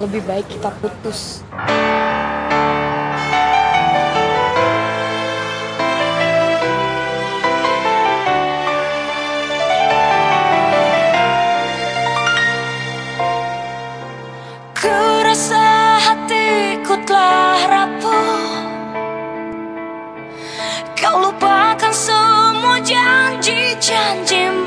lebih baik kita putus. Kau lupakan semua janji-janjimu